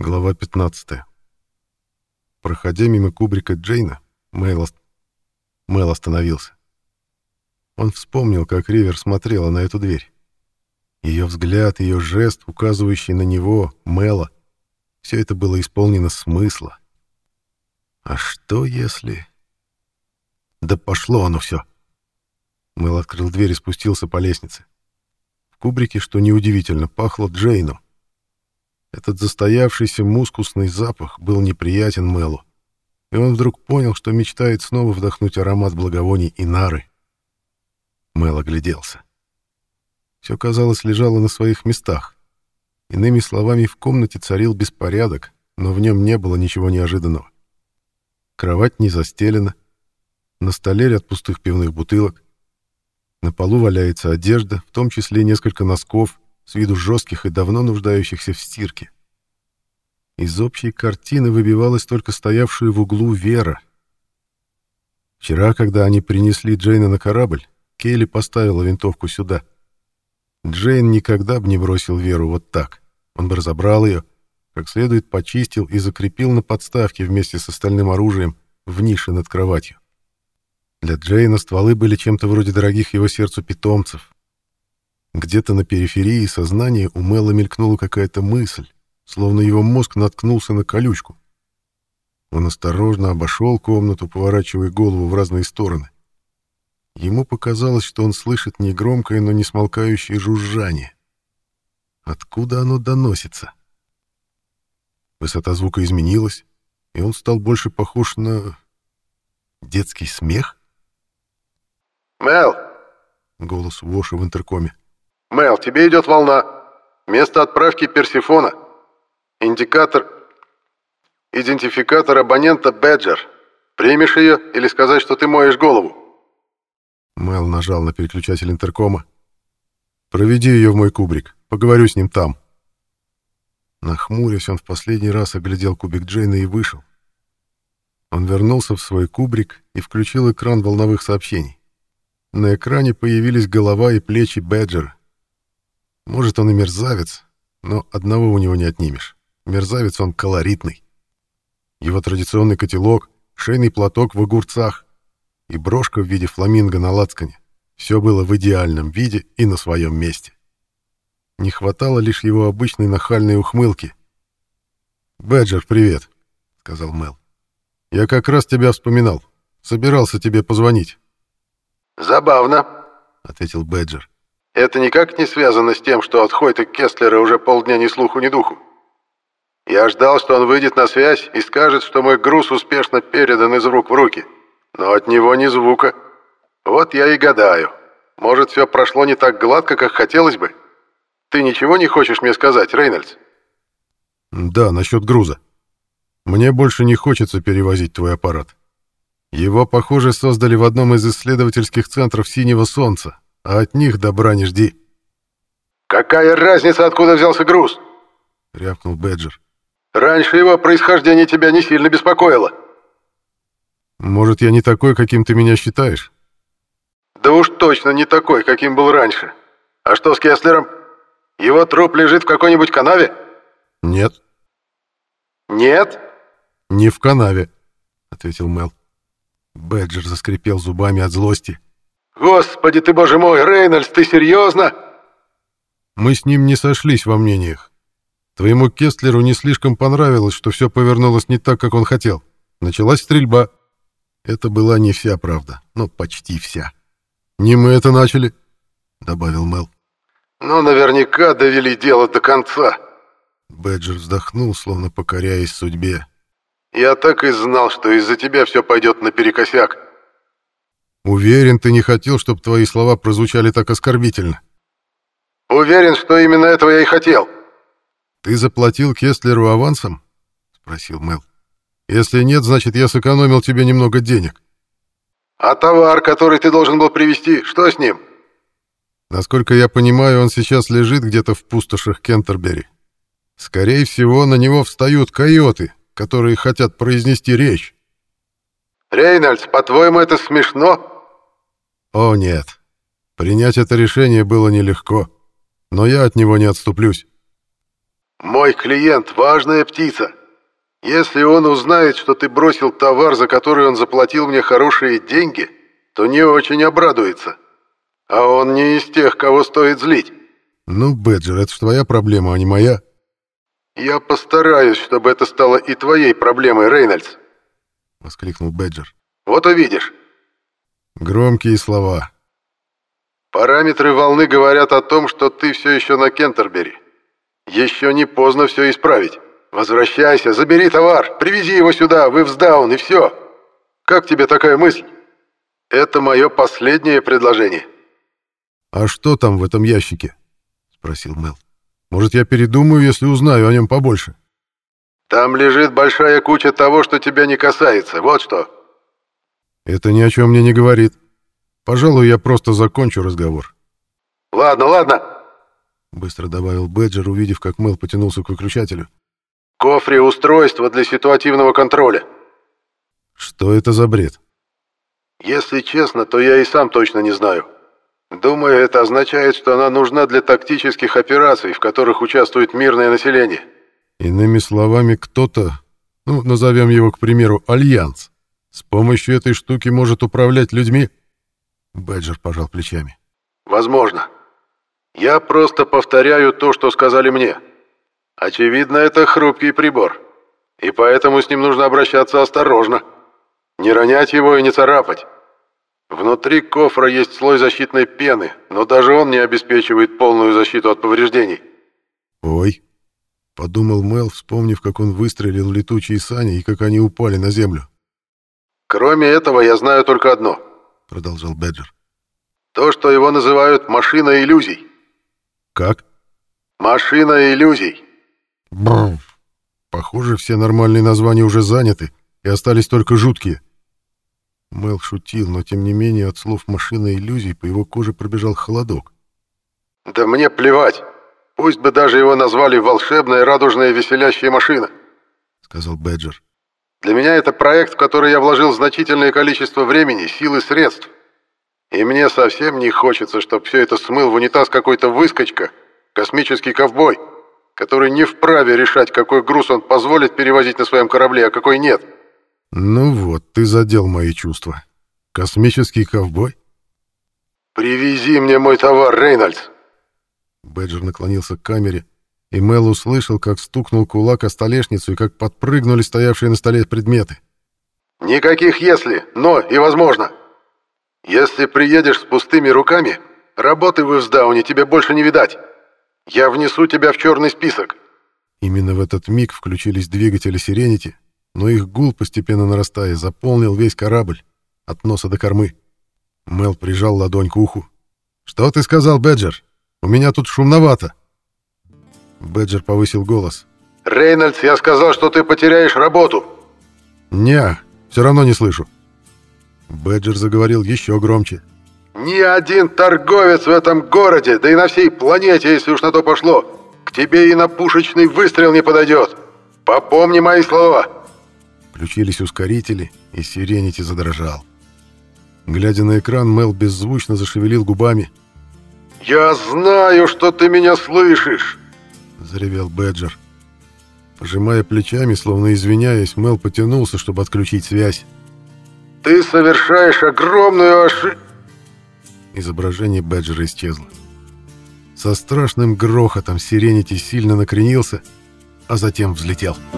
Глава 15. Проходя мимо кубрика Джейна, Мэл, ост... Мэл остановился. Он вспомнил, как Ривер смотрела на эту дверь. Ее взгляд, ее жест, указывающий на него, Мэла, все это было исполнено смысла. А что если... Да пошло оно все. Мэл открыл дверь и спустился по лестнице. В кубрике, что неудивительно, пахло Джейном. Этот застоявшийся мускусный запах был неприятен Мэлу, и он вдруг понял, что мечтает снова вдохнуть аромат благовоний и нары. Мэл огляделся. Все, казалось, лежало на своих местах. Иными словами, в комнате царил беспорядок, но в нем не было ничего неожиданного. Кровать не застелена, на столе ряд пустых пивных бутылок, на полу валяется одежда, в том числе несколько носков, с виду жестких и давно нуждающихся в стирке. Из общей картины выбивалась только стоявшая в углу Вера. Вчера, когда они принесли Джейна на корабль, Кейли поставила винтовку сюда. Джейн никогда бы не бросил Веру вот так. Он бы разобрал ее, как следует почистил и закрепил на подставке вместе с остальным оружием в нише над кроватью. Для Джейна стволы были чем-то вроде дорогих его сердцу питомцев, где-то на периферии сознания у Мэла мелькнула какая-то мысль, словно его мозг наткнулся на колючку. Он осторожно обошел комнату, поворачивая голову в разные стороны. Ему показалось, что он слышит негромкое, но не смолкающее жужжание. Откуда оно доносится? Высота звука изменилась, и он стал больше похож на... детский смех? «Мел!» — голос Воша в интеркоме. Мэл, тебе идет волна. Место отправки Персифона. Индикатор... Идентификатор абонента Бэджер. Примешь ее или сказать, что ты моешь голову?» Мэл нажал на переключатель интеркома. «Проведи ее в мой кубрик. Поговорю с ним там». Нахмурясь, он в последний раз оглядел кубик Джейна и вышел. Он вернулся в свой кубрик и включил экран волновых сообщений. На экране появились голова и плечи Бэджера. Может, он и мерзавец, но одного у него не отнимешь. Мерзавец он колоритный. Его традиционный котелок, шейный платок в огурцах и брошка в виде фламинго на лацкане. Все было в идеальном виде и на своем месте. Не хватало лишь его обычной нахальной ухмылки. «Бэджер, привет», — сказал Мел. «Я как раз тебя вспоминал. Собирался тебе позвонить». «Забавно», — ответил Бэджер. Это никак не связано с тем, что от Хойта Кестлера уже полдня ни слуху, ни духу. Я ждал, что он выйдет на связь и скажет, что мой груз успешно передан из рук в руки. Но от него ни звука. Вот я и гадаю. Может, все прошло не так гладко, как хотелось бы? Ты ничего не хочешь мне сказать, Рейнольдс? Да, насчет груза. Мне больше не хочется перевозить твой аппарат. Его, похоже, создали в одном из исследовательских центров Синего Солнца, а от них добра не жди. «Какая разница, откуда взялся груз?» — рявкнул Бэджер. «Раньше его происхождение тебя не сильно беспокоило». «Может, я не такой, каким ты меня считаешь?» «Да уж точно не такой, каким был раньше. А что с Кеслером? Его труп лежит в какой-нибудь канаве?» «Нет». «Нет?» «Не в канаве», — ответил Мел. Бэджер заскрипел зубами от злости. «Господи ты, боже мой, Рейнольдс, ты серьезно?» Мы с ним не сошлись во мнениях. Твоему Кестлеру не слишком понравилось, что все повернулось не так, как он хотел. Началась стрельба. Это была не вся правда, но почти вся. «Не мы это начали», — добавил Мел. «Но наверняка довели дело до конца». Бэджер вздохнул, словно покоряясь судьбе. «Я так и знал, что из-за тебя все пойдет наперекосяк». Уверен, ты не хотел, чтобы твои слова прозвучали так оскорбительно. Уверен, что именно этого я и хотел. Ты заплатил Кестлеру авансом? Спросил Мэл. Если нет, значит, я сэкономил тебе немного денег. А товар, который ты должен был привезти, что с ним? Насколько я понимаю, он сейчас лежит где-то в пустошах Кентербери. Скорее всего, на него встают койоты, которые хотят произнести речь. «Рейнольдс, по-твоему, это смешно?» «О, нет. Принять это решение было нелегко, но я от него не отступлюсь». Мой клиент — важная птица. Если он узнает, что ты бросил товар, за который он заплатил мне хорошие деньги, то не очень обрадуется. А он не из тех, кого стоит злить. Ну, Бэджер, это ж твоя проблема, а не моя. Я постараюсь, чтобы это стало и твоей проблемой, Рейнольдс. Воскликнул Бэджер. Вот увидишь. Громкие слова. Параметры волны говорят о том, что ты все еще на Кентербери. Еще не поздно все исправить. Возвращайся, забери товар, привези его сюда, в Ивсдаун, и все. Как тебе такая мысль? Это мое последнее предложение. «А что там в этом ящике?» — спросил Мел. «Может, я передумаю, если узнаю о нем побольше?» «Там лежит большая куча того, что тебя не касается, вот что». «Это ни о чем мне не говорит. Пожалуй, я просто закончу разговор». «Ладно, ладно», — быстро добавил Бэджер, увидев, как Мел потянулся к выключателю. «Кофре — устройство для ситуативного контроля». «Что это за бред?» «Если честно, то я и сам точно не знаю. Думаю, это означает, что она нужна для тактических операций, в которых участвует мирное население». Иными словами, кто-то, ну, назовем его, к примеру, Альянс, с помощью этой штуки может управлять людьми?» Бэджер пожал плечами. «Возможно. Я просто повторяю то, что сказали мне. Очевидно, это хрупкий прибор, и поэтому с ним нужно обращаться осторожно. Не ронять его и не царапать. Внутри кофра есть слой защитной пены, но даже он не обеспечивает полную защиту от повреждений. «Ой», — подумал Мел, вспомнив, как он выстрелил летучие сани и как они упали на землю. «Кроме этого, я знаю только одно», — продолжал Беджер. «То, что его называют «машина иллюзий». «Как?» «Машина иллюзий». Бррр. Похоже, все нормальные названия уже заняты, и остались только жуткие. Мел шутил, но тем не менее от слов «машина иллюзий» по его коже пробежал холодок. «Да мне плевать. Пусть бы даже его назвали «волшебная радужная веселящая машина», — сказал Бэджер. «Для меня это проект, в который я вложил значительное количество времени, сил и средств. И мне совсем не хочется, чтобы все это смыл в унитаз какой-то выскочка, космический ковбой, который не вправе решать, какой груз он позволит перевозить на своем корабле, а какой нет». «Ну вот, ты задел мои чувства. Космический ковбой?» «Привези мне мой товар, Рейнольдс!» Бэджер наклонился к камере, и Мел услышал, как стукнул кулак о столешницу и как подпрыгнули стоявшие на столе предметы. «Никаких «если», «но» и «возможно». Если приедешь с пустыми руками, работы в Ивсдауне тебе больше не видать. Я внесу тебя в черный список». Именно в этот миг включились двигатели «Сиренити», но их гул, постепенно нарастая, заполнил весь корабль от носа до кормы. Мел прижал ладонь к уху. «Что ты сказал, Беджер? У меня тут шумновато». Беджер повысил голос. «Рейнольдс, я сказал, что ты потеряешь работу». «Не, все равно не слышу». Бэджер заговорил еще громче. «Ни один торговец в этом городе, да и на всей планете, если уж на то пошло, к тебе и на пушечный выстрел не подойдет. Попомни мои слова». Включились ускорители, и Сиренити задрожал. Глядя на экран, Мел беззвучно зашевелил губами. «Я знаю, что ты меня слышишь!» — заревел Бэджер. Пожимая плечами, словно извиняясь, Мел потянулся, чтобы отключить связь. «Ты совершаешь огромную ошибку!» Изображение Бэджера исчезло. Со страшным грохотом Сиренити сильно накренился, а затем взлетел. «Взлетел!»